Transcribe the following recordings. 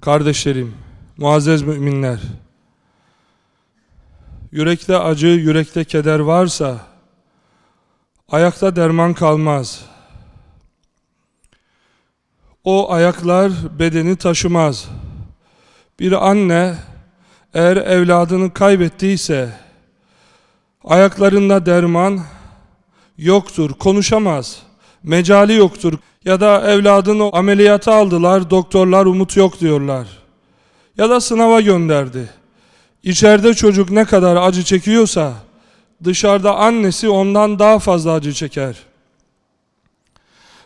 Kardeşlerim, muazzez müminler, yürekte acı, yürekte keder varsa, ayakta derman kalmaz. O ayaklar bedeni taşımaz. Bir anne eğer evladını kaybettiyse, ayaklarında derman yoktur, konuşamaz, mecali yoktur. Ya da evladını ameliyata aldılar, doktorlar umut yok diyorlar. Ya da sınava gönderdi. İçeride çocuk ne kadar acı çekiyorsa, dışarıda annesi ondan daha fazla acı çeker.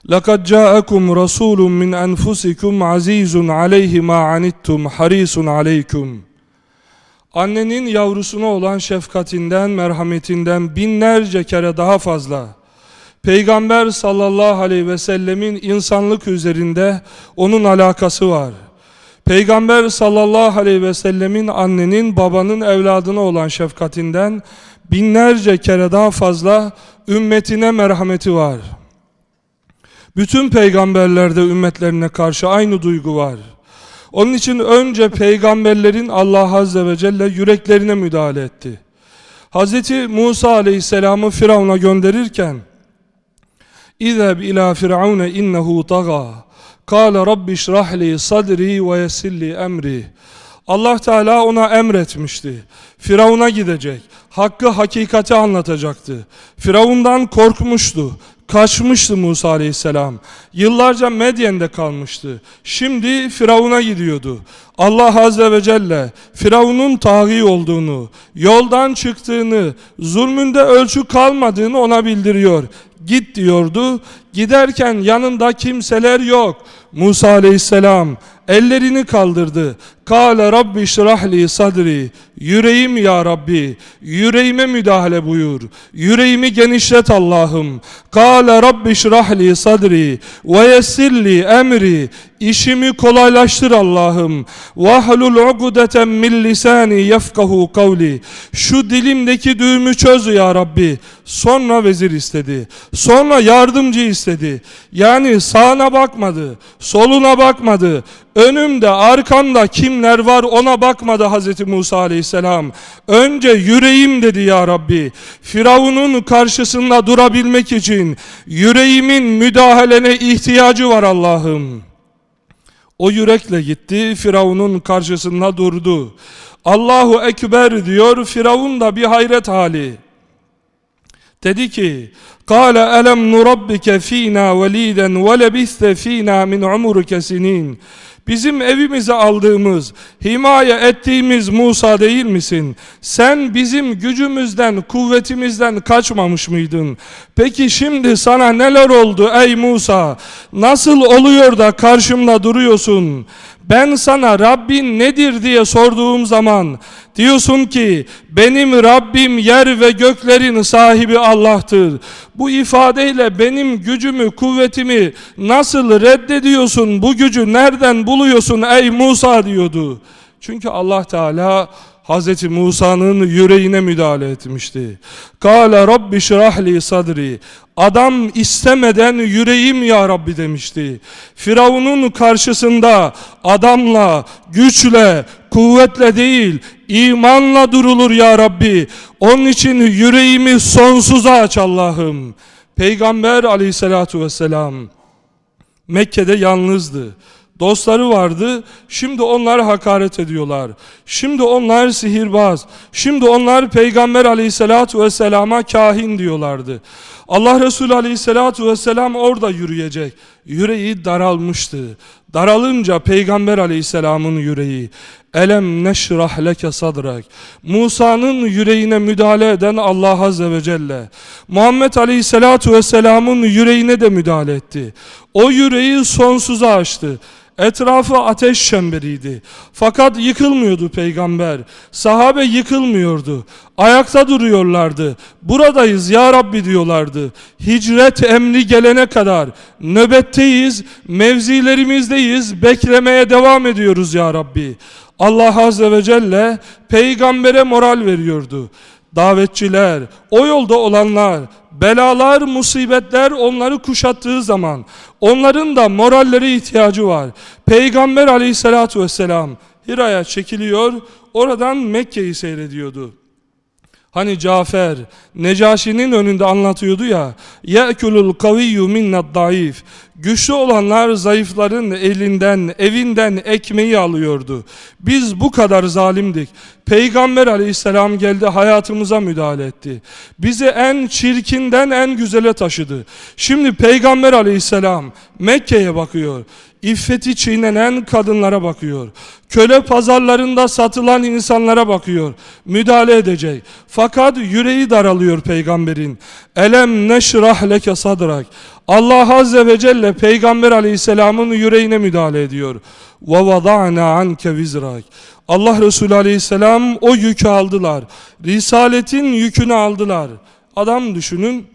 لَقَدْ جَاءَكُمْ رَسُولٌ مِّنْ أَنْفُسِكُمْ عَز۪يزٌ عَلَيْهِ مَا عَنِتْتُمْ حَر۪يسٌ عَلَيْكُمْ Annenin yavrusuna olan şefkatinden, merhametinden binlerce kere daha fazla. Peygamber sallallahu aleyhi ve sellemin insanlık üzerinde onun alakası var. Peygamber sallallahu aleyhi ve sellemin annenin babanın evladına olan şefkatinden binlerce kere daha fazla ümmetine merhameti var. Bütün peygamberlerde ümmetlerine karşı aynı duygu var. Onun için önce peygamberlerin Allah Azze ve Celle yüreklerine müdahale etti. Hz. Musa Aleyhisselam'ı Firavun'a gönderirken اِذَبْ اِلَى فِرْعَوْنَ اِنَّهُ طَغَى قَالَ رَبِّ اشْرَحْ لِي صَدْرِي وَيَسِّرْ لِي اَمْرِي Allah Teala ona emretmişti. Firavun'a gidecek. Hakkı hakikati anlatacaktı. Firavundan korkmuştu. Kaçmıştı Musa Aleyhisselam. Yıllarca Medyen'de kalmıştı. Şimdi Firavun'a gidiyordu. Allah Azze ve Celle Firavun'un taği olduğunu, yoldan çıktığını, zulmünde ölçü kalmadığını ona bildiriyor. Git diyordu. Giderken yanında kimseler yok. Musa Aleyhisselam ellerini kaldırdı. Kale Rabbi şrahli sadri. Yüreğim ya Rabbi. Yüreğime müdahale buyur. Yüreğimi genişlet Allah'ım. Kale Rabbi şrahli sadri. Ve yessirli emri. İşimi kolaylaştır Allah'ım. Vahlul ugdeten min lisani yefkahu kavli. Şu dilimdeki düğümü çöz ya Rabbi. Sonra vezir istedi. Sonra yardımcı istedi. Yani sağına bakmadı. Soluna bakmadı. Önümde arkamda kimler var ona bakmadı Hz. Musa aleyhisselam. Önce yüreğim dedi ya Rabbi. Firavun'un karşısında durabilmek için yüreğimin müdahalene ihtiyacı var Allah'ım. O yürekle gitti Firavun'un karşısında durdu. Allahu Ekber diyor Firavun da bir hayret hali. Dedi ki: "Kâle elem nurabbike fînâ velîden ve lebiste fînâ min umurike sinîn." Bizim evimize aldığımız, himaye ettiğimiz Musa değil misin? Sen bizim gücümüzden, kuvvetimizden kaçmamış mıydın? Peki şimdi sana neler oldu ey Musa? Nasıl oluyor da karşımda duruyorsun? Ben sana Rabbin nedir diye sorduğum zaman diyorsun ki benim Rabbim yer ve göklerin sahibi Allah'tır. Bu ifadeyle benim gücümü, kuvvetimi nasıl reddediyorsun? Bu gücü nereden buluyorsun ey Musa diyordu. Çünkü Allah Teala Hz. Musa'nın yüreğine müdahale etmişti. Kale Rabbi şrahli sadri. Adam istemeden yüreğim ya Rabbi demişti. Firavun'un karşısında adamla, güçle, kuvvetle değil, imanla durulur ya Rabbi. Onun için yüreğimi sonsuza aç Allah'ım. Peygamber aleyhissalatu vesselam Mekke'de yalnızdı. Dostları vardı. Şimdi onlar hakaret ediyorlar. Şimdi onlar sihirbaz. Şimdi onlar Peygamber aleyhissalatu vesselama kahin diyorlardı. Allah Resulü aleyhissalatu vesselam orada yürüyecek. Yüreği daralmıştı. Daralınca Peygamber aleyhisselamın yüreği Elem neşrah leke sadrak Musa'nın yüreğine müdahale eden Allah azze ve celle Muhammed aleyhissalatu vesselamın yüreğine de müdahale etti. O yüreği sonsuza açtı. Etrafı ateş çemberiydi. Fakat yıkılmıyordu peygamber. Sahabe yıkılmıyordu. Ayakta duruyorlardı. Buradayız ya Rabbi diyorlardı. Hicret emri gelene kadar nöbetteyiz, mevzilerimizdeyiz, beklemeye devam ediyoruz ya Rabbi. Allah Azze ve Celle peygambere moral veriyordu. Davetçiler, o yolda olanlar, belalar, musibetler onları kuşattığı zaman onların da moralleri ihtiyacı var. Peygamber aleyhissalatu vesselam Hira'ya çekiliyor, oradan Mekke'yi seyrediyordu. Hani Cafer Necaşi'nin önünde anlatıyordu ya ye'kulul kaviyyu minned daif. Güçlü olanlar zayıfların elinden evinden ekmeği alıyordu. Biz bu kadar zalimdik. Peygamber aleyhisselam geldi hayatımıza müdahale etti. Bizi en çirkinden en güzele taşıdı. Şimdi Peygamber aleyhisselam Mekke'ye bakıyor İffeti çiğnenen kadınlara bakıyor. Köle pazarlarında satılan insanlara bakıyor. Müdahale edecek. Fakat yüreği daralıyor peygamberin. Elem neşrah leke sadrak. Allah Azze ve Celle Peygamber Aleyhisselam'ın yüreğine müdahale ediyor. Vada'na anke vizrak. Allah Resulü Aleyhisselam o yükü aldılar. Risaletin yükünü aldılar. Adam düşünün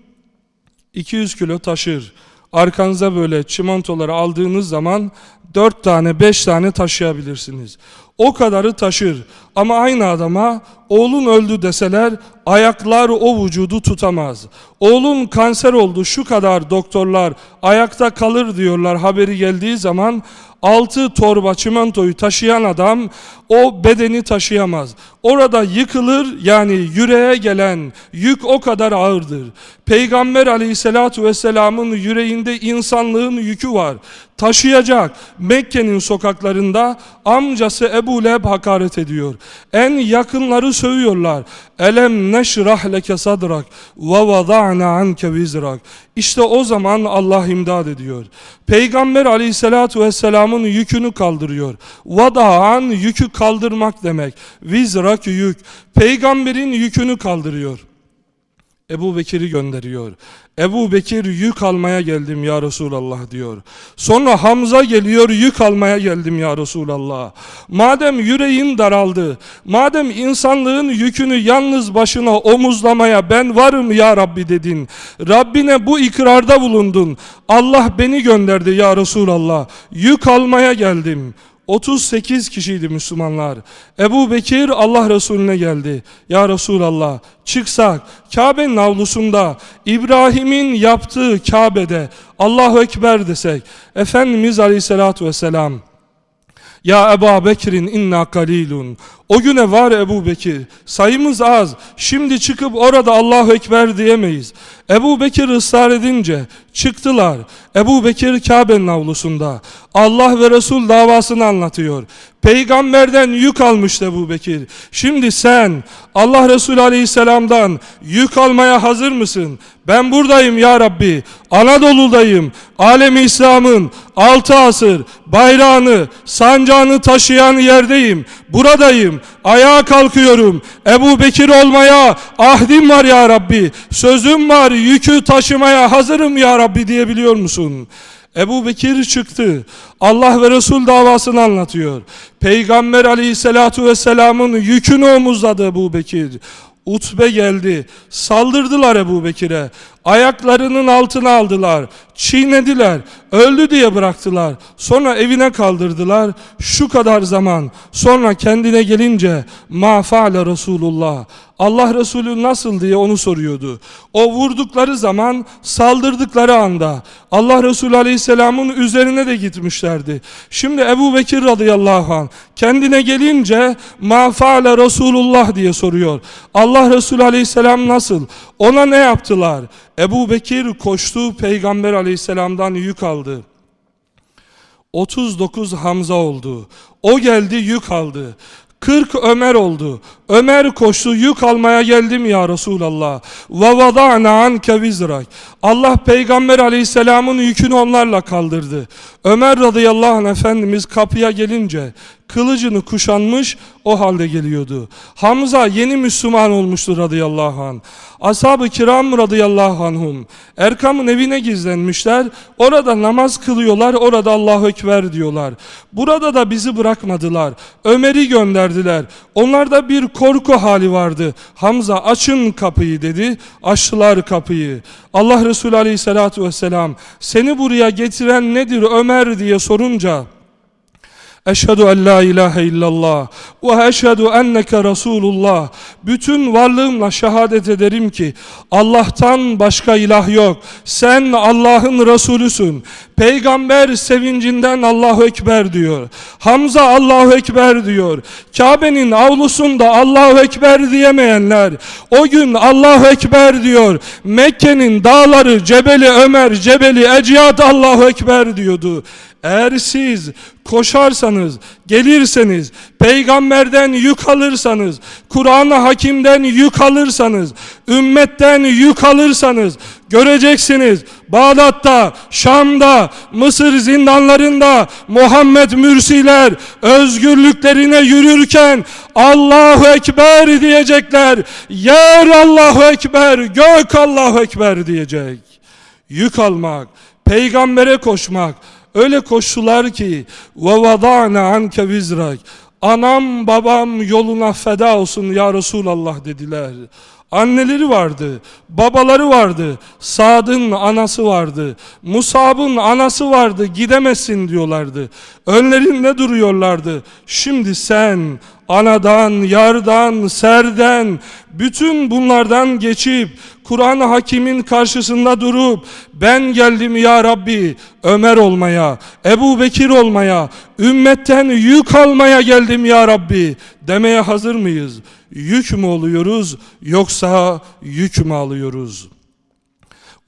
200 kilo taşır arkanıza böyle çimentoları aldığınız zaman 4 tane 5 tane taşıyabilirsiniz. O kadarı taşır ama aynı adama oğlun öldü deseler ayaklar o vücudu tutamaz. Oğlun kanser oldu şu kadar doktorlar ayakta kalır diyorlar haberi geldiği zaman altı torba çimentoyu taşıyan adam o bedeni taşıyamaz. Orada yıkılır yani yüreğe gelen yük o kadar ağırdır. Peygamber aleyhissalatu vesselamın yüreğinde insanlığın yükü var. Taşıyacak Mekke'nin sokaklarında amcası Ebu Leheb hakaret ediyor. En yakınları sövüyorlar. Elem neşrah leke sadrak ve vada'na anke vizrak. İşte o zaman Allah imdad ediyor. Peygamber aleyhissalatu vesselamın yükünü kaldırıyor. Vada'an yükü kaldırmak demek. Vizrak yük. Peygamberin yükünü kaldırıyor. Ebu Bekir'i gönderiyor. Ebu Bekir yük almaya geldim ya Resulallah diyor. Sonra Hamza geliyor yük almaya geldim ya Resulallah. Madem yüreğin daraldı, madem insanlığın yükünü yalnız başına omuzlamaya ben varım ya Rabbi dedin. Rabbine bu ikrarda bulundun. Allah beni gönderdi ya Resulallah. Yük almaya geldim. 38 kişiydi Müslümanlar. Ebu Bekir Allah Resulüne geldi. Ya Resulallah çıksak Kabe'nin avlusunda İbrahim'in yaptığı Kabe'de Allahu Ekber desek Efendimiz Aleyhisselatü Vesselam ya Ebu Bekir'in inna kalilun. O güne var Ebu Bekir. Sayımız az. Şimdi çıkıp orada Allahu Ekber diyemeyiz. Ebu Bekir ısrar edince çıktılar. Ebu Bekir Kabe'nin avlusunda. Allah ve Resul davasını anlatıyor. Peygamberden yük almıştı Ebu Bekir. Şimdi sen Allah Resulü Aleyhisselam'dan yük almaya hazır mısın? Ben buradayım ya Rabbi. Anadolu'dayım. Alemi İslam'ın altı asır bayrağını, sancağını taşıyan yerdeyim. Buradayım. Ayağa kalkıyorum. Ebu Bekir olmaya ahdim var ya Rabbi. Sözüm var. Yükü taşımaya hazırım ya Rabbi diyebiliyor musun? Ebu Bekir çıktı. Allah ve Resul davasını anlatıyor. Peygamber aleyhissalatu vesselamın yükünü omuzladı Ebu Bekir. Utbe geldi. Saldırdılar Ebu Bekir'e. Ayaklarının altına aldılar. Çiğnediler. Öldü diye bıraktılar. Sonra evine kaldırdılar. Şu kadar zaman. Sonra kendine gelince ma faale Resulullah. Allah Resulü nasıl diye onu soruyordu. O vurdukları zaman saldırdıkları anda Allah Resulü Aleyhisselam'ın üzerine de gitmişlerdi. Şimdi Ebu Bekir radıyallahu anh kendine gelince ma faale Resulullah diye soruyor. Allah Resulü Aleyhisselam nasıl? Ona ne yaptılar? Ebu Bekir koştu Peygamber Aleyhisselam'dan yük aldı. 39 Hamza oldu. O geldi yük aldı. 40 Ömer oldu. Ömer koştu yük almaya geldim ya Resulallah. Ve vada'na anke vizrak. Allah Peygamber aleyhisselamın yükünü onlarla kaldırdı. Ömer radıyallahu anh Efendimiz kapıya gelince kılıcını kuşanmış o halde geliyordu. Hamza yeni Müslüman olmuştu radıyallahu anh. Ashab-ı kiram radıyallahu anhum Erkam'ın evine gizlenmişler. Orada namaz kılıyorlar. Orada Allahu Ekber diyorlar. Burada da bizi bırakmadılar. Ömer'i gönderdiler. Onlarda bir korku hali vardı. Hamza açın kapıyı dedi. Açtılar kapıyı. Allah Resulü aleyhissalatu vesselam seni buraya getiren nedir Ömer diye sorunca Eşhedü en la ilahe illallah ve eşhedü enneke Resulullah. Bütün varlığımla şehadet ederim ki Allah'tan başka ilah yok. Sen Allah'ın Resulüsün. Peygamber sevincinden Allahu Ekber diyor. Hamza Allahu Ekber diyor. Kabe'nin avlusunda Allahu Ekber diyemeyenler o gün Allahu Ekber diyor. Mekke'nin dağları Cebeli Ömer, Cebeli Eciyat Allahu Ekber diyordu. Eğer siz koşarsanız, gelirseniz, peygamberden yük alırsanız, Kur'an-ı Hakim'den yük alırsanız, ümmetten yük alırsanız, göreceksiniz Bağdat'ta, Şam'da, Mısır zindanlarında Muhammed Mürsiler özgürlüklerine yürürken Allahu Ekber diyecekler. Yer Allahu Ekber, gök Allahu Ekber diyecek. Yük almak, peygambere koşmak, Öyle koştular ki ve vada'na anke vizrak. Anam babam yoluna feda olsun ya Resulallah dediler. Anneleri vardı, babaları vardı, Sad'ın anası vardı, Musab'ın anası vardı, gidemezsin diyorlardı. Önlerinde duruyorlardı. Şimdi sen anadan, yardan, serden, bütün bunlardan geçip Kur'an-ı Hakim'in karşısında durup ben geldim ya Rabbi Ömer olmaya, Ebu Bekir olmaya, ümmetten yük almaya geldim ya Rabbi demeye hazır mıyız? Yük mü oluyoruz yoksa yük mü alıyoruz?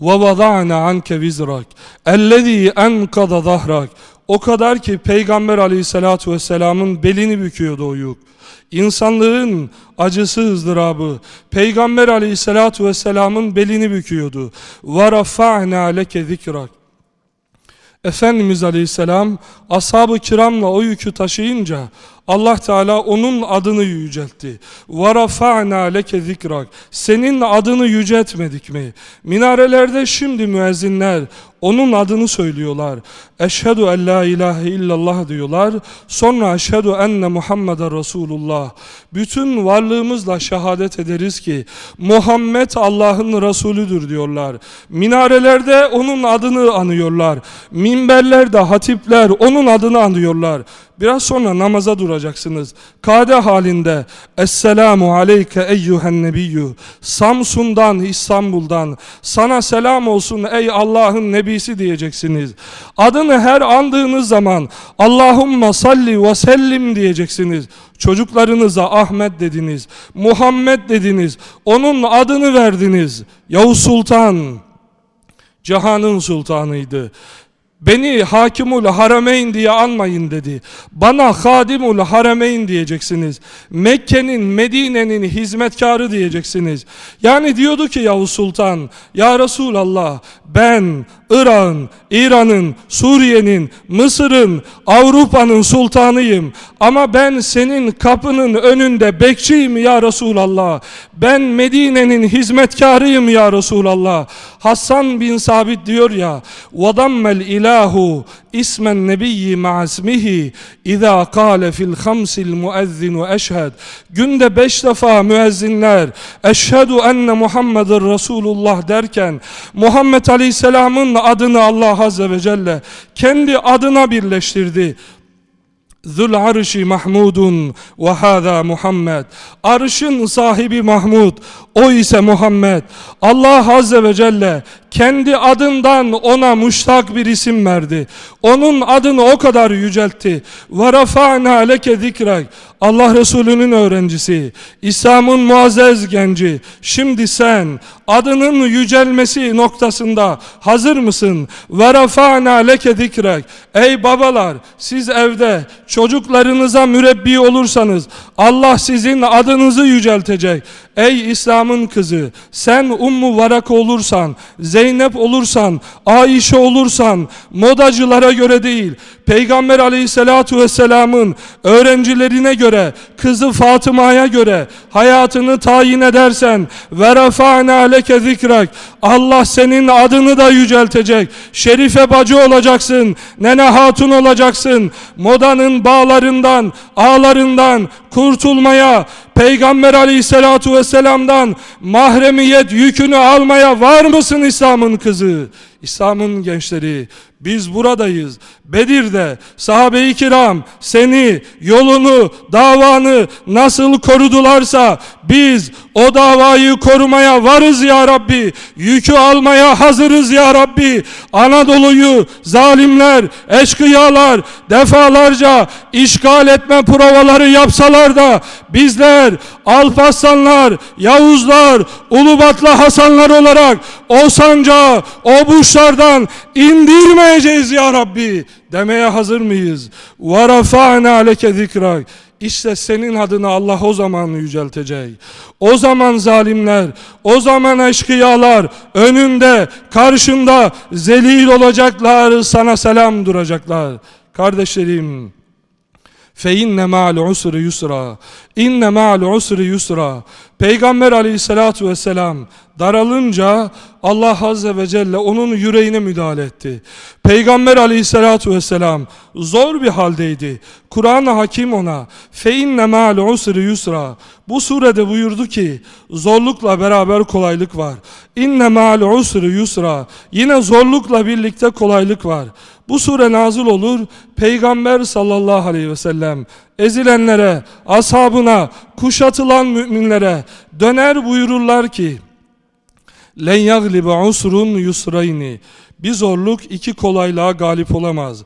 وَوَضَعْنَا عَنْكَ وِزْرَكَ اَلَّذ۪ي اَنْقَضَ ظَهْرَكَ O kadar ki Peygamber aleyhissalatu vesselamın belini büküyordu o yük. İnsanlığın acısı ızdırabı Peygamber aleyhissalatu vesselamın belini büküyordu. وَرَفَعْنَا لَكَ ذِكْرَكَ Efendimiz aleyhisselam ashab-ı kiramla o yükü taşıyınca Allah Teala onun adını yüceltti. وَرَفَعْنَا لَكَ ذِكْرَكَ Senin adını yüceltmedik mi? Minarelerde şimdi müezzinler onun adını söylüyorlar. Eşhedü en la ilahe illallah diyorlar. Sonra eşhedü enne Muhammeden Resulullah. Bütün varlığımızla şehadet ederiz ki Muhammed Allah'ın Resulüdür diyorlar. Minarelerde onun adını anıyorlar. Minberlerde hatipler onun adını anıyorlar. Biraz sonra namaza duracaksınız. Kade halinde Esselamu aleyke eyyühen nebiyyü Samsun'dan, İstanbul'dan sana selam olsun ey Allah'ın nebisi diyeceksiniz. Adını her andığınız zaman Allahumma salli ve sellim diyeceksiniz. Çocuklarınıza Ahmet dediniz, Muhammed dediniz, onun adını verdiniz. Yavuz Sultan, Cihanın sultanıydı. Beni hakimul harameyn diye anmayın dedi. Bana hadimul harameyn diyeceksiniz. Mekke'nin, Medine'nin hizmetkarı diyeceksiniz. Yani diyordu ki Yavuz Sultan, Ya Resulallah ben Irak'ın, İran'ın, Suriye'nin, Mısır'ın, Avrupa'nın sultanıyım. Ama ben senin kapının önünde bekçiyim ya Resulallah. Ben Medine'nin hizmetkarıyım ya Resulallah. Hasan bin Sabit diyor ya, وَضَمَّ الْاِلَٰهُ اسم النبي مع اسمه إذا قال في الخمس المؤذن أشهد günde beş defa müezzinler eşhedü enne Muhammedur Resulullah derken Muhammed Aleyhisselam'ın adını Allah Azze ve Celle kendi adına birleştirdi. Zül arşi Mahmudun ve hâzâ Muhammed. Arşın sahibi Mahmud, o ise Muhammed. Allah Azze ve Celle kendi adından ona müştak bir isim verdi. Onun adını o kadar yüceltti. Ve rafa'na leke zikrek. Allah Resulü'nün öğrencisi, İslam'ın muazzez genci. Şimdi sen adının yücelmesi noktasında hazır mısın? وَرَفَعْنَا لَكَ ذِكْرَكَ Ey babalar siz evde çocuklarınıza mürebbi olursanız Allah sizin adınızı yüceltecek. Ey İslam'ın kızı sen Ummu Varak olursan, Zeynep olursan, Ayşe olursan modacılara göre değil Peygamber aleyhissalatu vesselamın öğrencilerine göre kızı Fatıma'ya göre hayatını tayin edersen ve rafa'na leke zikrak Allah senin adını da yüceltecek. Şerife bacı olacaksın. Nene hatun olacaksın. Modanın bağlarından, ağlarından kurtulmaya, Peygamber aleyhissalatu vesselam'dan mahremiyet yükünü almaya var mısın İslam'ın kızı? İslam'ın gençleri biz buradayız. Bedir'de sahabe-i kiram seni, yolunu, davanı nasıl korudularsa biz o davayı korumaya varız ya Rabbi. Yükü almaya hazırız ya Rabbi. Anadolu'yu zalimler, eşkıyalar defalarca işgal etme provaları yapsalar da bizler Alparslanlar, Yavuzlar, Ulubatlı Hasanlar olarak o sancağı o burçlardan indirmeyeceğiz ya Rabbi demeye hazır mıyız? وَرَفَعْنَا لَكَ ذِكْرَكَ İşte senin adını Allah o zaman yüceltecek. O zaman zalimler, o zaman eşkıyalar önünde, karşında zelil olacaklar, sana selam duracaklar. Kardeşlerim, fe inne ma'al usri yusra. İnne ma'al usri yusra. Peygamber aleyhissalatu vesselam daralınca Allah azze ve celle onun yüreğine müdahale etti. Peygamber aleyhissalatu vesselam zor bir haldeydi. Kur'an-ı Hakim ona fe inne ma'al usri yusra. Bu surede buyurdu ki zorlukla beraber kolaylık var. İnne ma'al usri yusra. Yine zorlukla birlikte kolaylık var. Bu sure nazil olur. Peygamber sallallahu aleyhi ve sellem ezilenlere, ashabına, kuşatılan müminlere döner buyururlar ki len yaglibe usrun yusrayni bir zorluk iki kolaylığa galip olamaz.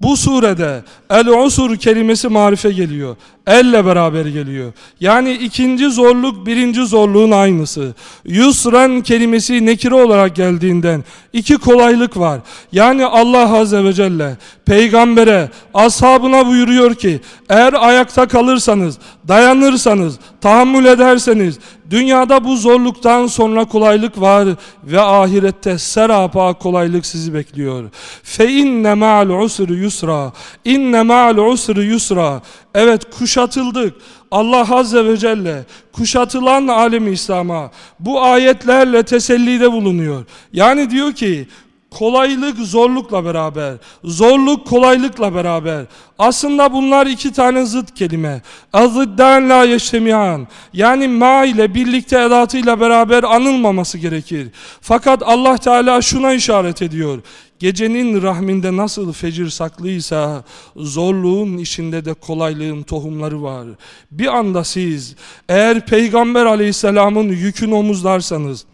Bu surede el-usur kelimesi marife geliyor. Elle beraber geliyor. Yani ikinci zorluk birinci zorluğun aynısı. Yusran kelimesi nekire olarak geldiğinden iki kolaylık var. Yani Allah Azze ve Celle peygambere, ashabına buyuruyor ki eğer ayakta kalırsanız, dayanırsanız, tahammül ederseniz dünyada bu zorluktan sonra kolaylık var ve ahirette serapa kolaylık sizi bekliyor. Fe inne ma'al usri yusra. İnne ma'al usri yusra. Evet kuşatıldık. Allah Azze ve Celle kuşatılan alemi İslam'a bu ayetlerle tesellide bulunuyor. Yani diyor ki kolaylık zorlukla beraber, zorluk kolaylıkla beraber. Aslında bunlar iki tane zıt kelime. Aziddan la yeştemiyan. Yani ma ile birlikte edatıyla beraber anılmaması gerekir. Fakat Allah Teala şuna işaret ediyor. Gecenin rahminde nasıl fecir saklıysa zorluğun içinde de kolaylığın tohumları var. Bir anda siz eğer Peygamber aleyhisselamın yükünü omuzlarsanız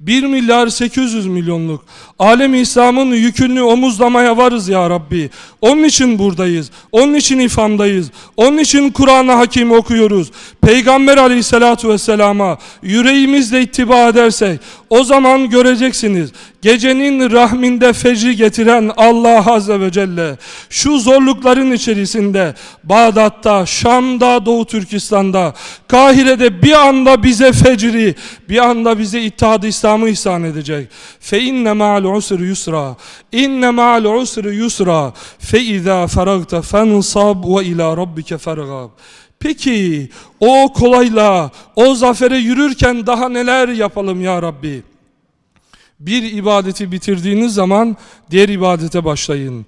1 milyar 800 milyonluk alem İslam'ın yükünü omuzlamaya varız ya Rabbi. Onun için buradayız. Onun için ifamdayız. Onun için Kur'an-ı Hakim okuyoruz. Peygamber aleyhissalatu vesselama yüreğimizle ittiba edersek o zaman göreceksiniz. Gecenin rahminde fecri getiren Allah Azze ve Celle şu zorlukların içerisinde Bağdat'ta, Şam'da, Doğu Türkistan'da, Kahire'de bir anda bize fecri, bir anda bize ittihad İslam'ı ihsan edecek. Fe inne ma'al usri yusra. İnne ma'al usri yusra. Fe izâ feragte fensab ve ilâ rabbike fergab. Peki o kolayla, o zafere yürürken daha neler yapalım ya Rabbi? Bir ibadeti bitirdiğiniz zaman diğer ibadete başlayın.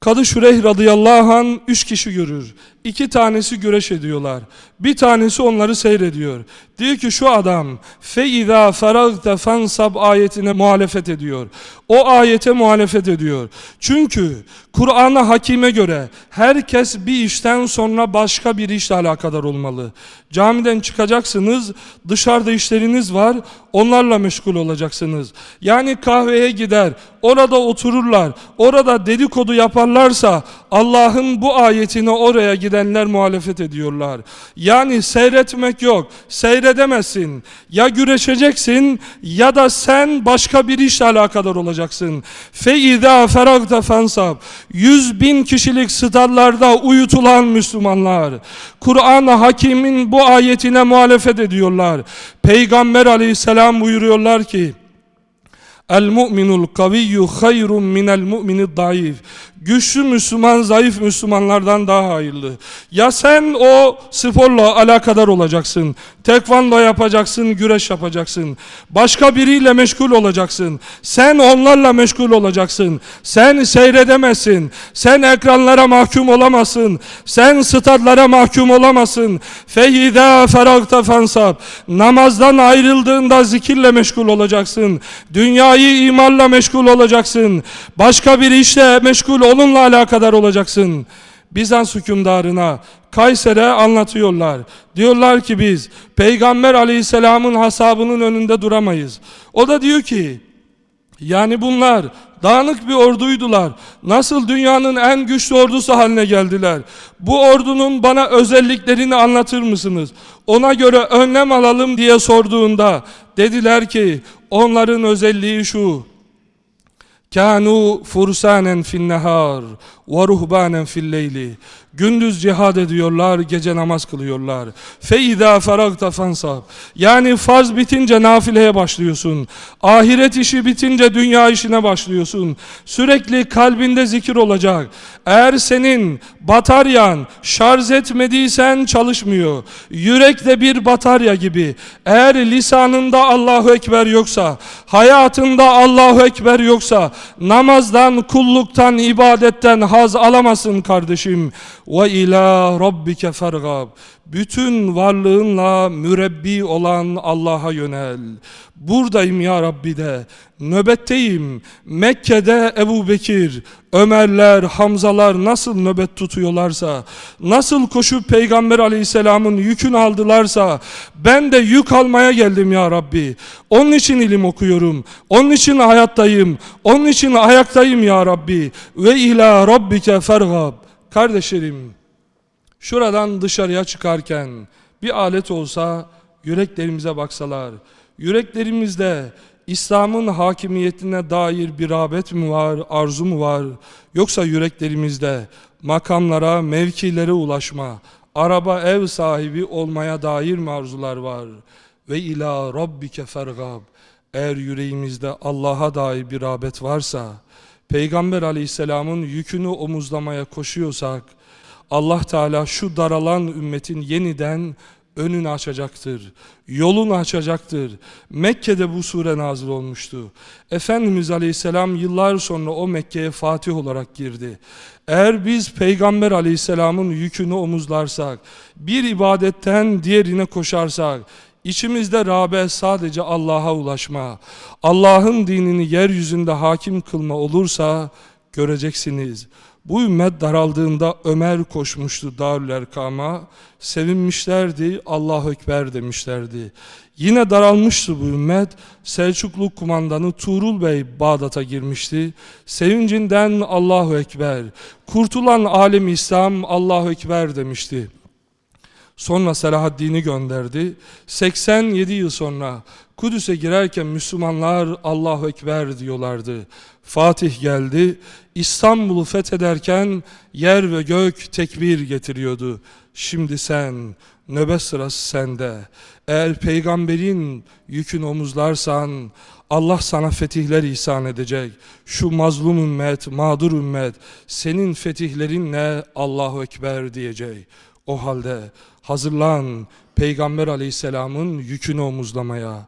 Kadı Şureyh radıyallahu an üç kişi görür. İki tanesi güreş ediyorlar. Bir tanesi onları seyrediyor. Diyor ki şu adam feiza faragta fansab ayetine muhalefet ediyor. O ayete muhalefet ediyor. Çünkü Kur'an-ı Hakim'e göre herkes bir işten sonra başka bir işle alakadar olmalı. Camiden çıkacaksınız, dışarıda işleriniz var, onlarla meşgul olacaksınız. Yani kahveye gider, orada otururlar, orada dedikodu yaparlarsa Allah'ın bu ayetine oraya gidenler muhalefet ediyorlar. Yani seyretmek yok. Seyredemezsin. Ya güreşeceksin ya da sen başka bir işle alakadar olacaksın. Feiza feragta fansab. Yüz bin kişilik starlarda uyutulan Müslümanlar. Kur'an Hakim'in bu ayetine muhalefet ediyorlar. Peygamber aleyhisselam buyuruyorlar ki El mu'minul kaviyyu hayrun minel mu'minid daif güçlü Müslüman zayıf Müslümanlardan daha hayırlı. Ya sen o sporla alakadar olacaksın. Tekvando yapacaksın, güreş yapacaksın. Başka biriyle meşgul olacaksın. Sen onlarla meşgul olacaksın. Sen seyredemezsin. Sen ekranlara mahkum olamazsın. Sen stadlara mahkum olamazsın. Feyida feragta fansab. Namazdan ayrıldığında zikirle meşgul olacaksın. Dünyayı imarla meşgul olacaksın. Başka bir işle meşgul onunla alakadar olacaksın. Bizans hükümdarına Kayser'e anlatıyorlar. Diyorlar ki biz Peygamber aleyhisselamın hasabının önünde duramayız. O da diyor ki yani bunlar dağınık bir orduydular. Nasıl dünyanın en güçlü ordusu haline geldiler? Bu ordunun bana özelliklerini anlatır mısınız? Ona göre önlem alalım diye sorduğunda dediler ki onların özelliği şu. كانوا فرسانا في النهار ورهبانا في الليل. Gündüz cihad ediyorlar, gece namaz kılıyorlar. Feiza feragta fansab. Yani farz bitince nafileye başlıyorsun. Ahiret işi bitince dünya işine başlıyorsun. Sürekli kalbinde zikir olacak. Eğer senin bataryan şarj etmediysen çalışmıyor. Yürek de bir batarya gibi. Eğer lisanında Allahu Ekber yoksa, hayatında Allahu Ekber yoksa, namazdan, kulluktan, ibadetten haz alamazsın kardeşim. Ve ila rabbike fergab. Bütün varlığınla mürebbi olan Allah'a yönel. Buradayım ya Rabbi de. Nöbetteyim. Mekke'de Ebu Bekir, Ömerler, Hamzalar nasıl nöbet tutuyorlarsa, nasıl koşup Peygamber aleyhisselamın yükünü aldılarsa, ben de yük almaya geldim ya Rabbi. Onun için ilim okuyorum. Onun için hayattayım. Onun için ayaktayım ya Rabbi. Ve ila rabbike fergab. Kardeşlerim, şuradan dışarıya çıkarken bir alet olsa yüreklerimize baksalar, yüreklerimizde İslam'ın hakimiyetine dair bir rağbet mi var, arzu mu var? Yoksa yüreklerimizde makamlara, mevkilere ulaşma, araba, ev sahibi olmaya dair mi arzular var? Ve ila rabbike fergab. Eğer yüreğimizde Allah'a dair bir rağbet varsa, Peygamber aleyhisselamın yükünü omuzlamaya koşuyorsak, Allah Teala şu daralan ümmetin yeniden önünü açacaktır. Yolunu açacaktır. Mekke'de bu sure nazil olmuştu. Efendimiz Aleyhisselam yıllar sonra o Mekke'ye Fatih olarak girdi. Eğer biz Peygamber Aleyhisselam'ın yükünü omuzlarsak, bir ibadetten diğerine koşarsak, İçimizde rağbet sadece Allah'a ulaşma, Allah'ın dinini yeryüzünde hakim kılma olursa göreceksiniz. Bu ümmet daraldığında Ömer koşmuştu Darül Erkam'a. Sevinmişlerdi, Allahu Ekber demişlerdi. Yine daralmıştı bu ümmet. Selçuklu kumandanı Tuğrul Bey Bağdat'a girmişti. Sevincinden Allahu Ekber. Kurtulan alem İslam Allahu Ekber demişti. Sonra Selahaddin'i gönderdi. 87 yıl sonra Kudüs'e girerken Müslümanlar Allahu Ekber diyorlardı. Fatih geldi. İstanbul'u fethederken yer ve gök tekbir getiriyordu. Şimdi sen, nöbet sırası sende. Eğer peygamberin yükünü omuzlarsan Allah sana fetihler ihsan edecek. Şu mazlum ümmet, mağdur ümmet senin fetihlerinle Allahu Ekber diyecek. O halde hazırlan Peygamber aleyhisselamın yükünü omuzlamaya.